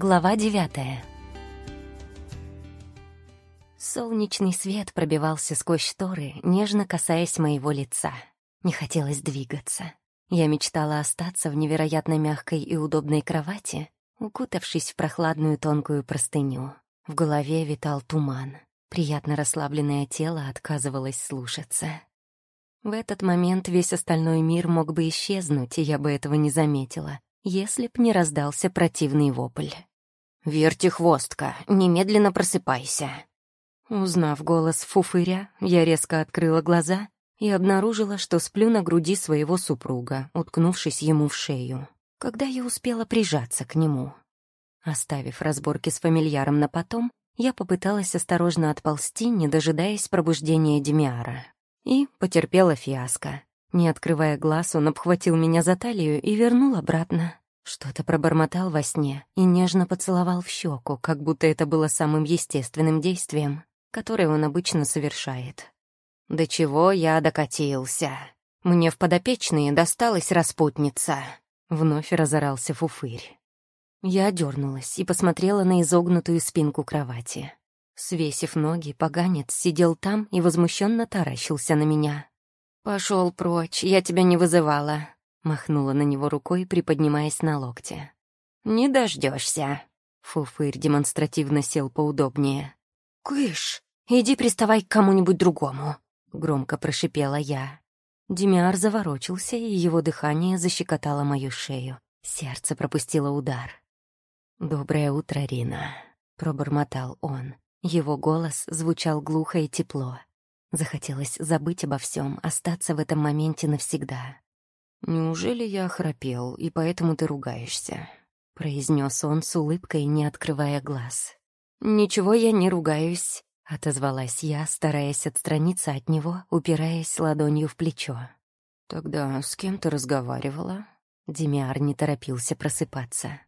Глава девятая. Солнечный свет пробивался сквозь шторы, нежно касаясь моего лица. Не хотелось двигаться. Я мечтала остаться в невероятно мягкой и удобной кровати, укутавшись в прохладную тонкую простыню. В голове витал туман. Приятно расслабленное тело отказывалось слушаться. В этот момент весь остальной мир мог бы исчезнуть, и я бы этого не заметила, если б не раздался противный вопль. «Вертихвостка, немедленно просыпайся!» Узнав голос фуфыря, я резко открыла глаза и обнаружила, что сплю на груди своего супруга, уткнувшись ему в шею, когда я успела прижаться к нему. Оставив разборки с фамильяром на потом, я попыталась осторожно отползти, не дожидаясь пробуждения Демиара. И потерпела фиаско. Не открывая глаз, он обхватил меня за талию и вернул обратно. Что-то пробормотал во сне и нежно поцеловал в щеку, как будто это было самым естественным действием, которое он обычно совершает. «До чего я докатился? Мне в подопечные досталась распутница!» Вновь разорался фуфырь. Я дернулась и посмотрела на изогнутую спинку кровати. Свесив ноги, поганец сидел там и возмущенно таращился на меня. Пошел прочь, я тебя не вызывала», Махнула на него рукой, приподнимаясь на локте. «Не дождешься. Фуфырь демонстративно сел поудобнее. «Кыш, иди приставай к кому-нибудь другому», — громко прошипела я. Демиар заворочился, и его дыхание защекотало мою шею. Сердце пропустило удар. «Доброе утро, Рина», — пробормотал он. Его голос звучал глухо и тепло. Захотелось забыть обо всем, остаться в этом моменте навсегда. «Неужели я храпел, и поэтому ты ругаешься?» — произнес он с улыбкой, не открывая глаз. «Ничего я не ругаюсь», — отозвалась я, стараясь отстраниться от него, упираясь ладонью в плечо. «Тогда с кем ты разговаривала?» Демиар не торопился просыпаться.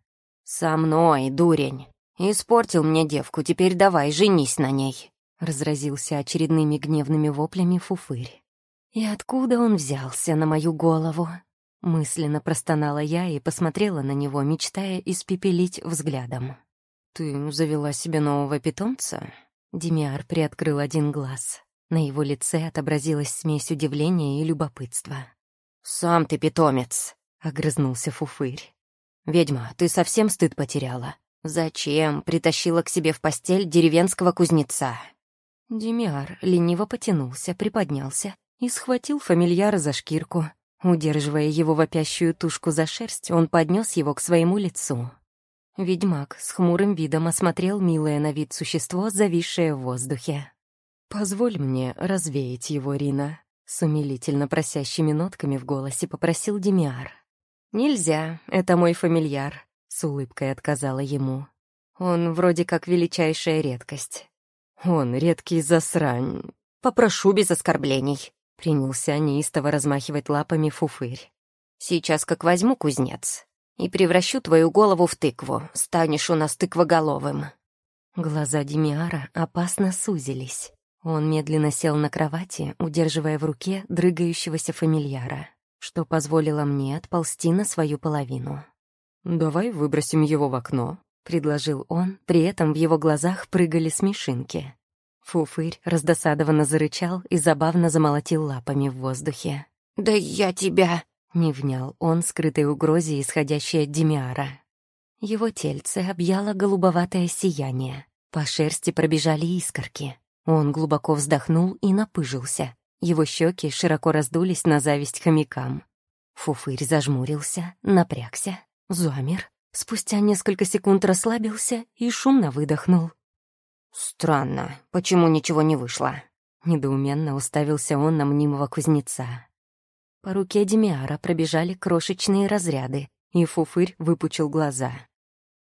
«Со мной, дурень! Испортил мне девку, теперь давай, женись на ней!» Разразился очередными гневными воплями фуфырь. И откуда он взялся на мою голову? Мысленно простонала я и посмотрела на него, мечтая испепелить взглядом. «Ты завела себе нового питомца?» Демиар приоткрыл один глаз. На его лице отобразилась смесь удивления и любопытства. «Сам ты питомец!» — огрызнулся Фуфырь. «Ведьма, ты совсем стыд потеряла? Зачем притащила к себе в постель деревенского кузнеца?» Демиар лениво потянулся, приподнялся и схватил фамильяра за шкирку. Удерживая его вопящую тушку за шерсть, он поднес его к своему лицу. Ведьмак с хмурым видом осмотрел милое на вид существо, зависшее в воздухе. «Позволь мне развеять его, Рина», — с умилительно просящими нотками в голосе попросил Демиар. «Нельзя, это мой фамильяр», — с улыбкой отказала ему. «Он вроде как величайшая редкость». «Он редкий засрань. Попрошу без оскорблений», Принялся неистово размахивать лапами фуфырь. «Сейчас как возьму кузнец и превращу твою голову в тыкву, станешь у нас тыквоголовым». Глаза Демиара опасно сузились. Он медленно сел на кровати, удерживая в руке дрыгающегося фамильяра, что позволило мне отползти на свою половину. «Давай выбросим его в окно», — предложил он, при этом в его глазах прыгали смешинки. Фуфырь раздосадованно зарычал и забавно замолотил лапами в воздухе. «Да я тебя...» — не внял он скрытой угрозе, исходящей от Демиара. Его тельце объяло голубоватое сияние. По шерсти пробежали искорки. Он глубоко вздохнул и напыжился. Его щеки широко раздулись на зависть хомякам. Фуфырь зажмурился, напрягся, замер. Спустя несколько секунд расслабился и шумно выдохнул. «Странно, почему ничего не вышло?» Недоуменно уставился он на мнимого кузнеца. По руке Демиара пробежали крошечные разряды, и Фуфырь выпучил глаза.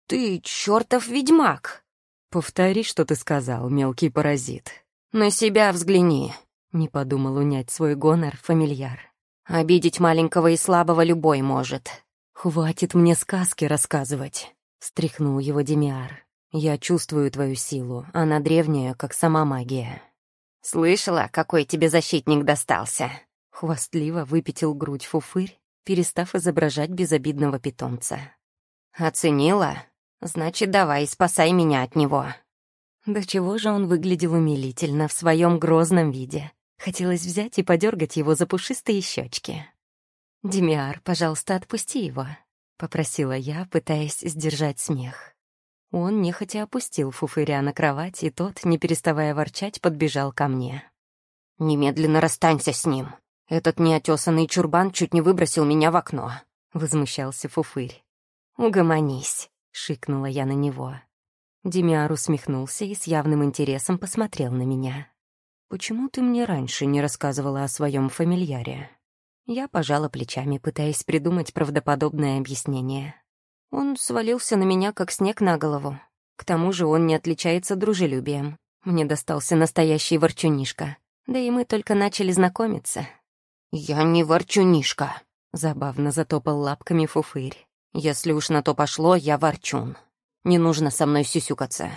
«Ты чертов ведьмак!» «Повтори, что ты сказал, мелкий паразит». «На себя взгляни», — не подумал унять свой гонор фамильяр. «Обидеть маленького и слабого любой может». «Хватит мне сказки рассказывать», — встряхнул его Демиар. Я чувствую твою силу, она древняя, как сама магия. Слышала, какой тебе защитник достался? Хвастливо выпятил грудь фуфырь, перестав изображать безобидного питомца. Оценила? Значит, давай, спасай меня от него». До чего же он выглядел умилительно в своем грозном виде. Хотелось взять и подергать его за пушистые щечки. «Демиар, пожалуйста, отпусти его», — попросила я, пытаясь сдержать смех. Он нехотя опустил фуфыря на кровать, и тот, не переставая ворчать, подбежал ко мне. «Немедленно расстанься с ним. Этот неотесанный чурбан чуть не выбросил меня в окно», — возмущался фуфырь. «Угомонись», — шикнула я на него. Демиар усмехнулся и с явным интересом посмотрел на меня. «Почему ты мне раньше не рассказывала о своем фамильяре?» Я пожала плечами, пытаясь придумать правдоподобное объяснение. Он свалился на меня, как снег на голову. К тому же он не отличается дружелюбием. Мне достался настоящий ворчунишка. Да и мы только начали знакомиться. «Я не ворчунишка», — забавно затопал лапками фуфырь. «Если уж на то пошло, я ворчун. Не нужно со мной сюсюкаться».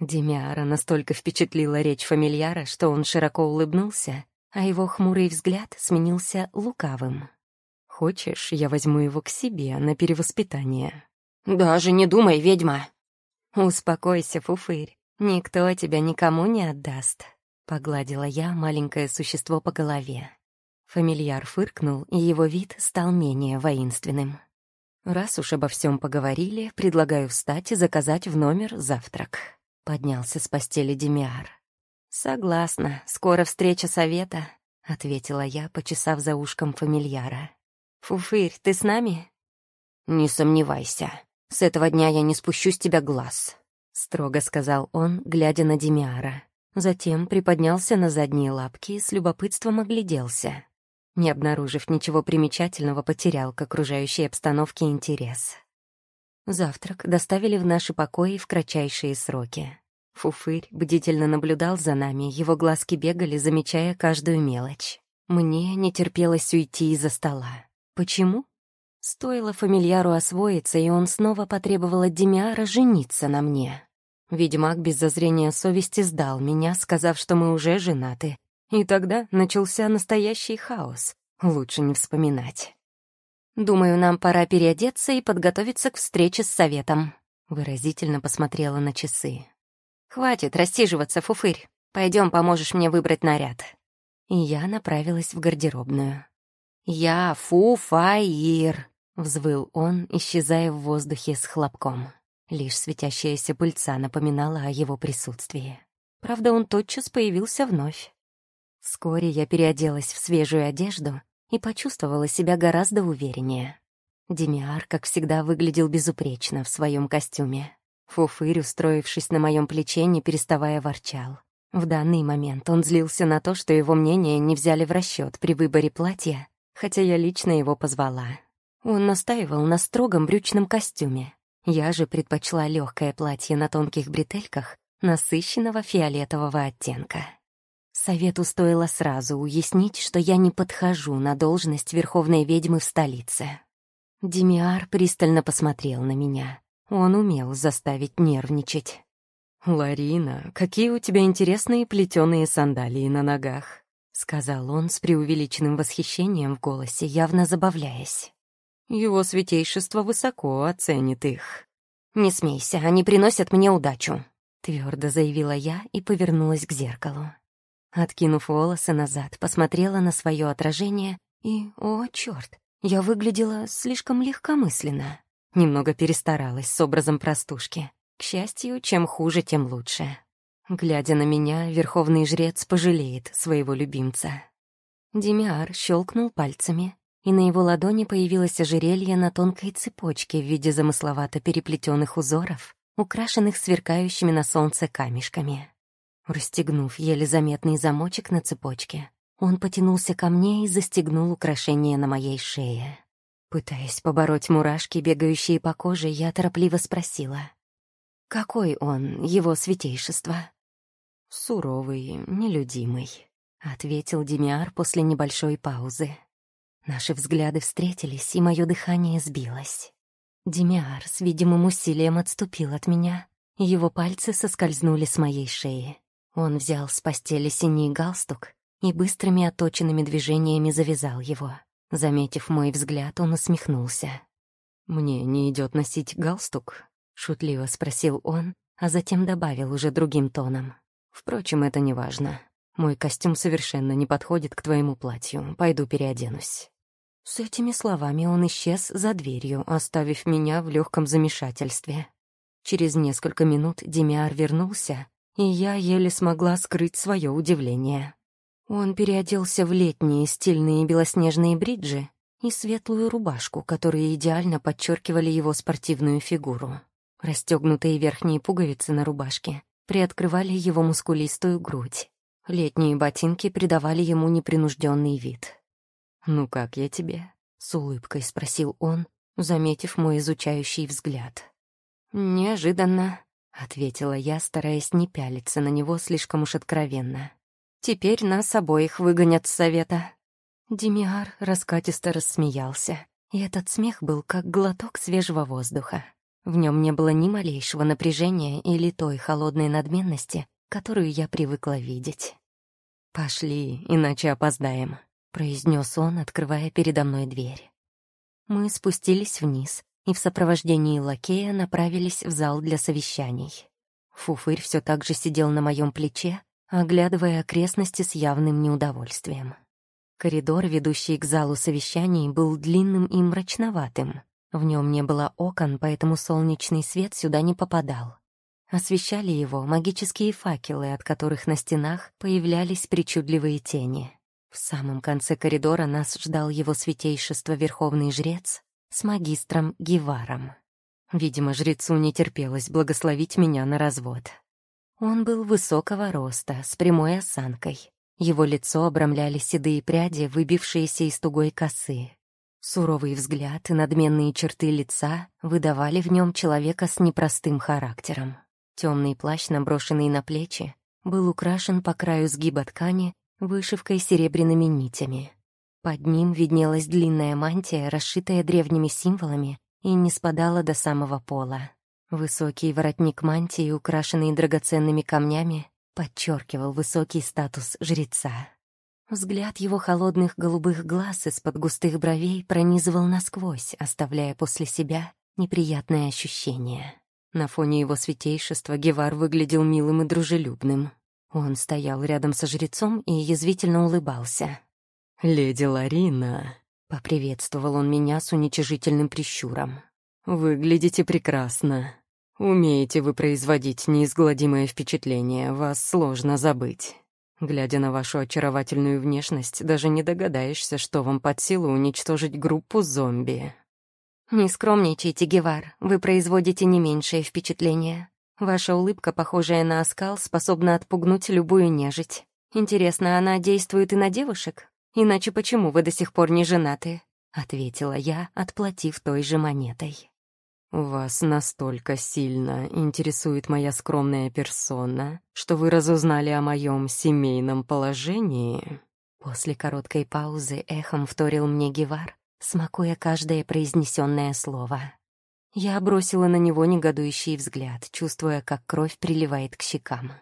Демиара настолько впечатлила речь фамильяра, что он широко улыбнулся, а его хмурый взгляд сменился лукавым. Хочешь, я возьму его к себе на перевоспитание?» «Даже не думай, ведьма!» «Успокойся, фуфырь, никто тебя никому не отдаст», — погладила я маленькое существо по голове. Фамильяр фыркнул, и его вид стал менее воинственным. «Раз уж обо всем поговорили, предлагаю встать и заказать в номер завтрак», — поднялся с постели Демиар. «Согласна, скоро встреча совета», — ответила я, почесав за ушком фамильяра. «Фуфырь, ты с нами?» «Не сомневайся. С этого дня я не спущу с тебя глаз», — строго сказал он, глядя на Демиара. Затем приподнялся на задние лапки и с любопытством огляделся. Не обнаружив ничего примечательного, потерял к окружающей обстановке интерес. Завтрак доставили в наши покои в кратчайшие сроки. Фуфырь бдительно наблюдал за нами, его глазки бегали, замечая каждую мелочь. Мне не терпелось уйти из-за стола. Почему? Стоило фамильяру освоиться, и он снова потребовал от Демиара жениться на мне. Ведьмак без зазрения совести сдал меня, сказав, что мы уже женаты. И тогда начался настоящий хаос. Лучше не вспоминать. «Думаю, нам пора переодеться и подготовиться к встрече с советом», — выразительно посмотрела на часы. «Хватит рассиживаться, фуфырь. Пойдем, поможешь мне выбрать наряд». И я направилась в гардеробную. «Я Фу-Фаир!» — взвыл он, исчезая в воздухе с хлопком. Лишь светящаяся пыльца напоминала о его присутствии. Правда, он тотчас появился вновь. Вскоре я переоделась в свежую одежду и почувствовала себя гораздо увереннее. Демиар, как всегда, выглядел безупречно в своем костюме. Фуфырь, устроившись на моем плече, не переставая ворчал. В данный момент он злился на то, что его мнение не взяли в расчет при выборе платья хотя я лично его позвала. Он настаивал на строгом брючном костюме. Я же предпочла легкое платье на тонких бретельках насыщенного фиолетового оттенка. Совету стоило сразу уяснить, что я не подхожу на должность верховной ведьмы в столице. Демиар пристально посмотрел на меня. Он умел заставить нервничать. «Ларина, какие у тебя интересные плетеные сандалии на ногах!» — сказал он с преувеличенным восхищением в голосе, явно забавляясь. «Его святейшество высоко оценит их». «Не смейся, они приносят мне удачу», — твердо заявила я и повернулась к зеркалу. Откинув волосы назад, посмотрела на свое отражение и, о, черт, я выглядела слишком легкомысленно. Немного перестаралась с образом простушки. К счастью, чем хуже, тем лучше. Глядя на меня, верховный жрец пожалеет своего любимца. Демиар щелкнул пальцами, и на его ладони появилось ожерелье на тонкой цепочке в виде замысловато переплетенных узоров, украшенных сверкающими на солнце камешками. Расстегнув еле заметный замочек на цепочке, он потянулся ко мне и застегнул украшение на моей шее. Пытаясь побороть мурашки, бегающие по коже, я торопливо спросила. «Какой он, его святейшество?» «Суровый, нелюдимый», — ответил Демиар после небольшой паузы. Наши взгляды встретились, и мое дыхание сбилось. Демиар с видимым усилием отступил от меня, его пальцы соскользнули с моей шеи. Он взял с постели синий галстук и быстрыми оточенными движениями завязал его. Заметив мой взгляд, он усмехнулся. «Мне не идет носить галстук. шутливо спросил он, а затем добавил уже другим тоном. «Впрочем, это не важно. Мой костюм совершенно не подходит к твоему платью. Пойду переоденусь». С этими словами он исчез за дверью, оставив меня в легком замешательстве. Через несколько минут Демиар вернулся, и я еле смогла скрыть свое удивление. Он переоделся в летние стильные белоснежные бриджи и светлую рубашку, которые идеально подчеркивали его спортивную фигуру. Расстегнутые верхние пуговицы на рубашке приоткрывали его мускулистую грудь. Летние ботинки придавали ему непринужденный вид. «Ну как я тебе?» — с улыбкой спросил он, заметив мой изучающий взгляд. «Неожиданно», — ответила я, стараясь не пялиться на него слишком уж откровенно. «Теперь нас обоих выгонят с совета». Демиар раскатисто рассмеялся, и этот смех был как глоток свежего воздуха. В нем не было ни малейшего напряжения или той холодной надменности, которую я привыкла видеть. «Пошли, иначе опоздаем», — произнес он, открывая передо мной дверь. Мы спустились вниз и в сопровождении лакея направились в зал для совещаний. Фуфырь все так же сидел на моем плече, оглядывая окрестности с явным неудовольствием. Коридор, ведущий к залу совещаний, был длинным и мрачноватым. В нем не было окон, поэтому солнечный свет сюда не попадал. Освещали его магические факелы, от которых на стенах появлялись причудливые тени. В самом конце коридора нас ждал его святейшество Верховный Жрец с магистром Геваром. Видимо, жрецу не терпелось благословить меня на развод. Он был высокого роста, с прямой осанкой. Его лицо обрамляли седые пряди, выбившиеся из тугой косы. Суровый взгляд и надменные черты лица выдавали в нем человека с непростым характером. Темный плащ, наброшенный на плечи, был украшен по краю сгиба ткани вышивкой серебряными нитями. Под ним виднелась длинная мантия, расшитая древними символами, и не спадала до самого пола. Высокий воротник мантии, украшенный драгоценными камнями, подчеркивал высокий статус жреца. Взгляд его холодных голубых глаз из-под густых бровей пронизывал насквозь, оставляя после себя неприятное ощущение. На фоне его святейшества Гевар выглядел милым и дружелюбным. Он стоял рядом со жрецом и язвительно улыбался. «Леди Ларина», — поприветствовал он меня с уничижительным прищуром. «Выглядите прекрасно. Умеете вы производить неизгладимое впечатление, вас сложно забыть. Глядя на вашу очаровательную внешность, даже не догадаешься, что вам под силу уничтожить группу зомби. Не скромничайте, Гевар, вы производите не меньшее впечатление. Ваша улыбка, похожая на оскал, способна отпугнуть любую нежить. Интересно, она действует и на девушек? Иначе почему вы до сих пор не женаты? Ответила я, отплатив той же монетой. «Вас настолько сильно интересует моя скромная персона, что вы разузнали о моем семейном положении?» После короткой паузы эхом вторил мне Гевар, смакуя каждое произнесенное слово. Я бросила на него негодующий взгляд, чувствуя, как кровь приливает к щекам.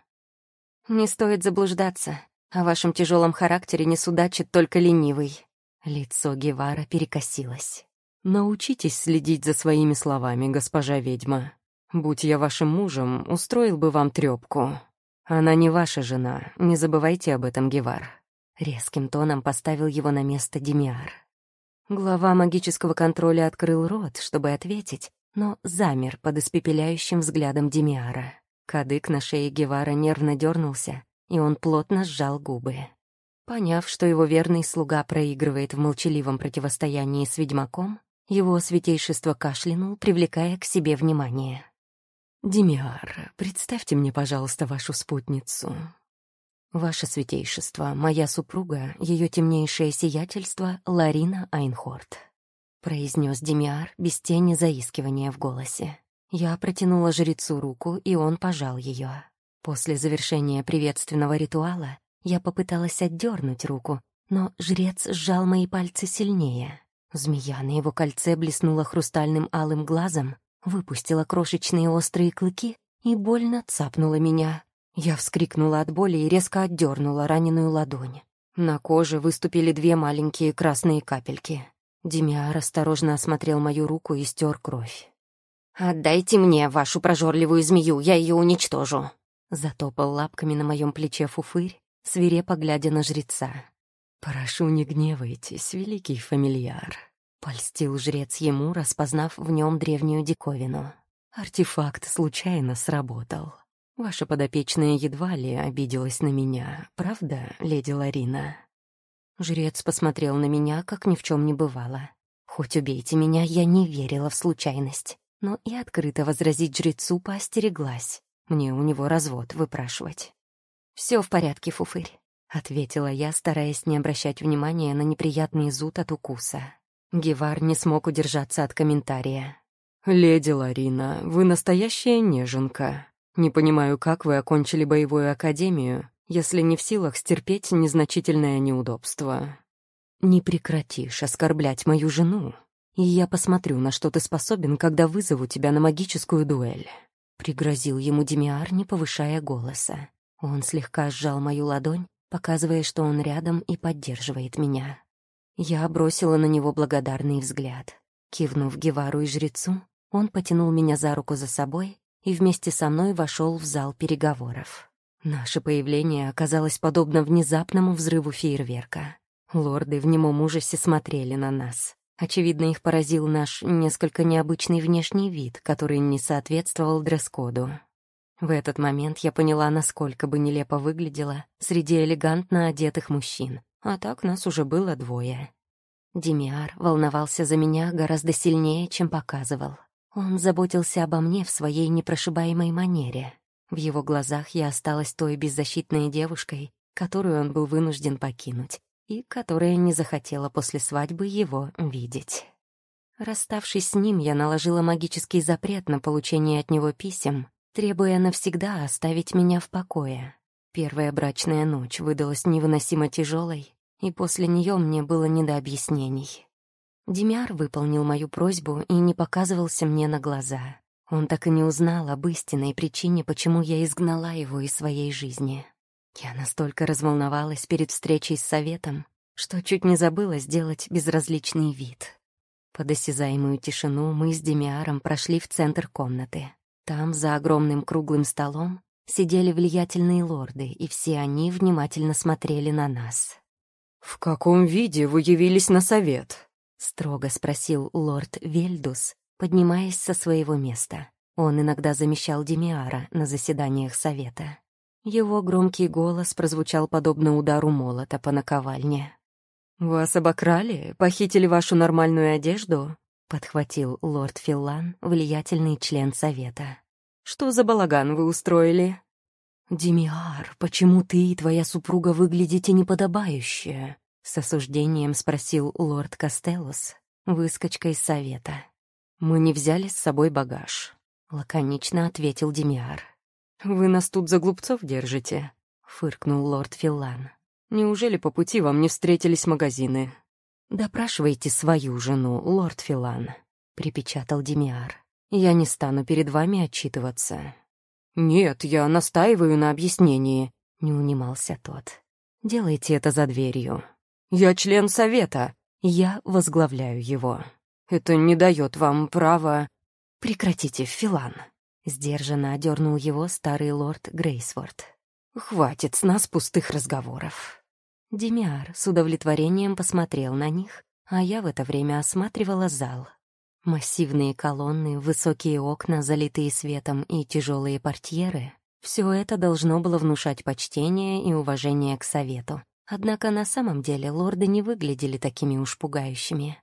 «Не стоит заблуждаться. О вашем тяжелом характере не судачит только ленивый». Лицо Гевара перекосилось. «Научитесь следить за своими словами, госпожа ведьма. Будь я вашим мужем, устроил бы вам трёпку. Она не ваша жена, не забывайте об этом, Гевар». Резким тоном поставил его на место Демиар. Глава магического контроля открыл рот, чтобы ответить, но замер под испепеляющим взглядом Демиара. Кадык на шее Гевара нервно дернулся, и он плотно сжал губы. Поняв, что его верный слуга проигрывает в молчаливом противостоянии с ведьмаком, его святейшество кашлянул, привлекая к себе внимание. «Демиар, представьте мне, пожалуйста, вашу спутницу». «Ваше святейшество, моя супруга, ее темнейшее сиятельство Ларина Айнхорт», произнес Демиар без тени заискивания в голосе. Я протянула жрецу руку, и он пожал ее. После завершения приветственного ритуала я попыталась отдернуть руку, но жрец сжал мои пальцы сильнее. Змея на его кольце блеснула хрустальным алым глазом, выпустила крошечные острые клыки и больно цапнула меня. Я вскрикнула от боли и резко отдернула раненую ладонь. На коже выступили две маленькие красные капельки. Демиар осторожно осмотрел мою руку и стер кровь. «Отдайте мне вашу прожорливую змею, я ее уничтожу!» Затопал лапками на моем плече фуфырь, свирепо глядя на жреца. «Прошу, не гневайтесь, великий фамильяр», — польстил жрец ему, распознав в нем древнюю диковину. «Артефакт случайно сработал. Ваша подопечная едва ли обиделась на меня, правда, леди Ларина?» Жрец посмотрел на меня, как ни в чем не бывало. Хоть убейте меня, я не верила в случайность, но и открыто возразить жрецу поостереглась. Мне у него развод выпрашивать. Все в порядке, Фуфырь», — ответила я, стараясь не обращать внимания на неприятный зуд от укуса. Гевар не смог удержаться от комментария. «Леди Ларина, вы настоящая неженка. Не понимаю, как вы окончили боевую академию, если не в силах стерпеть незначительное неудобство». «Не прекратишь оскорблять мою жену, и я посмотрю, на что ты способен, когда вызову тебя на магическую дуэль», — пригрозил ему Демиар, не повышая голоса. Он слегка сжал мою ладонь, показывая, что он рядом и поддерживает меня. Я бросила на него благодарный взгляд. Кивнув Гевару и жрецу, он потянул меня за руку за собой и вместе со мной вошел в зал переговоров. Наше появление оказалось подобно внезапному взрыву фейерверка. Лорды в немом ужасе смотрели на нас. Очевидно, их поразил наш несколько необычный внешний вид, который не соответствовал дресс-коду. В этот момент я поняла, насколько бы нелепо выглядела среди элегантно одетых мужчин, а так нас уже было двое. Демиар волновался за меня гораздо сильнее, чем показывал. Он заботился обо мне в своей непрошибаемой манере. В его глазах я осталась той беззащитной девушкой, которую он был вынужден покинуть, и которая не захотела после свадьбы его видеть. Расставшись с ним, я наложила магический запрет на получение от него писем, требуя навсегда оставить меня в покое. Первая брачная ночь выдалась невыносимо тяжелой, и после нее мне было не до объяснений. Демиар выполнил мою просьбу и не показывался мне на глаза. Он так и не узнал об истинной причине, почему я изгнала его из своей жизни. Я настолько разволновалась перед встречей с советом, что чуть не забыла сделать безразличный вид. Под осязаемую тишину мы с Демиаром прошли в центр комнаты. Там, за огромным круглым столом, сидели влиятельные лорды, и все они внимательно смотрели на нас. «В каком виде вы явились на совет?» — строго спросил лорд Вельдус, поднимаясь со своего места. Он иногда замещал Демиара на заседаниях совета. Его громкий голос прозвучал подобно удару молота по наковальне. «Вас обокрали? Похитили вашу нормальную одежду?» — подхватил лорд Филлан, влиятельный член совета. «Что за балаган вы устроили?» «Демиар, почему ты и твоя супруга выглядите неподобающе?» — с осуждением спросил лорд Костеллус, выскочка из совета. «Мы не взяли с собой багаж», — лаконично ответил Демиар. «Вы нас тут за глупцов держите?» — фыркнул лорд Филлан. «Неужели по пути вам не встретились магазины?» «Допрашивайте свою жену, лорд Филан», — припечатал Демиар. «Я не стану перед вами отчитываться». «Нет, я настаиваю на объяснении», — не унимался тот. «Делайте это за дверью». «Я член совета. Я возглавляю его». «Это не дает вам права...» «Прекратите, Филан», — сдержанно одернул его старый лорд Грейсворт. «Хватит с нас пустых разговоров». Демиар с удовлетворением посмотрел на них, а я в это время осматривала зал. Массивные колонны, высокие окна, залитые светом и тяжелые портьеры — все это должно было внушать почтение и уважение к совету. Однако на самом деле лорды не выглядели такими уж пугающими.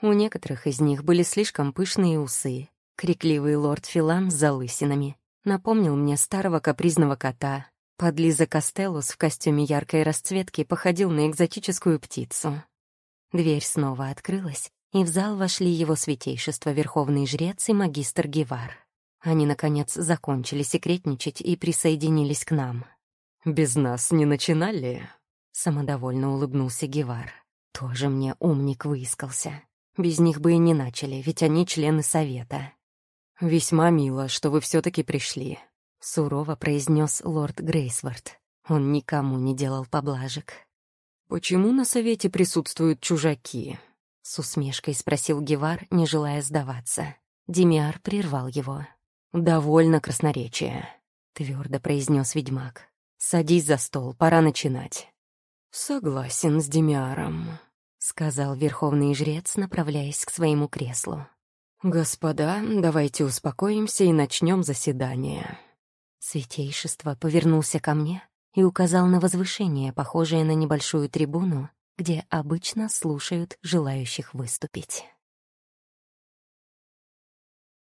У некоторых из них были слишком пышные усы. Крикливый лорд Филан с залысинами напомнил мне старого капризного кота. Подлиза Костеллус в костюме яркой расцветки походил на экзотическую птицу. Дверь снова открылась, и в зал вошли его святейшество Верховный Жрец и магистр Гевар. Они, наконец, закончили секретничать и присоединились к нам. «Без нас не начинали?» — самодовольно улыбнулся Гевар. «Тоже мне умник выискался. Без них бы и не начали, ведь они члены совета». «Весьма мило, что вы все таки пришли», — сурово произнес лорд Грейсворт. Он никому не делал поблажек. «Почему на совете присутствуют чужаки?» С усмешкой спросил Гевар, не желая сдаваться. Демиар прервал его. «Довольно красноречия», — твердо произнес ведьмак. «Садись за стол, пора начинать». «Согласен с Демиаром», — сказал верховный жрец, направляясь к своему креслу. «Господа, давайте успокоимся и начнем заседание». Святейшество повернулся ко мне и указал на возвышение, похожее на небольшую трибуну, где обычно слушают желающих выступить.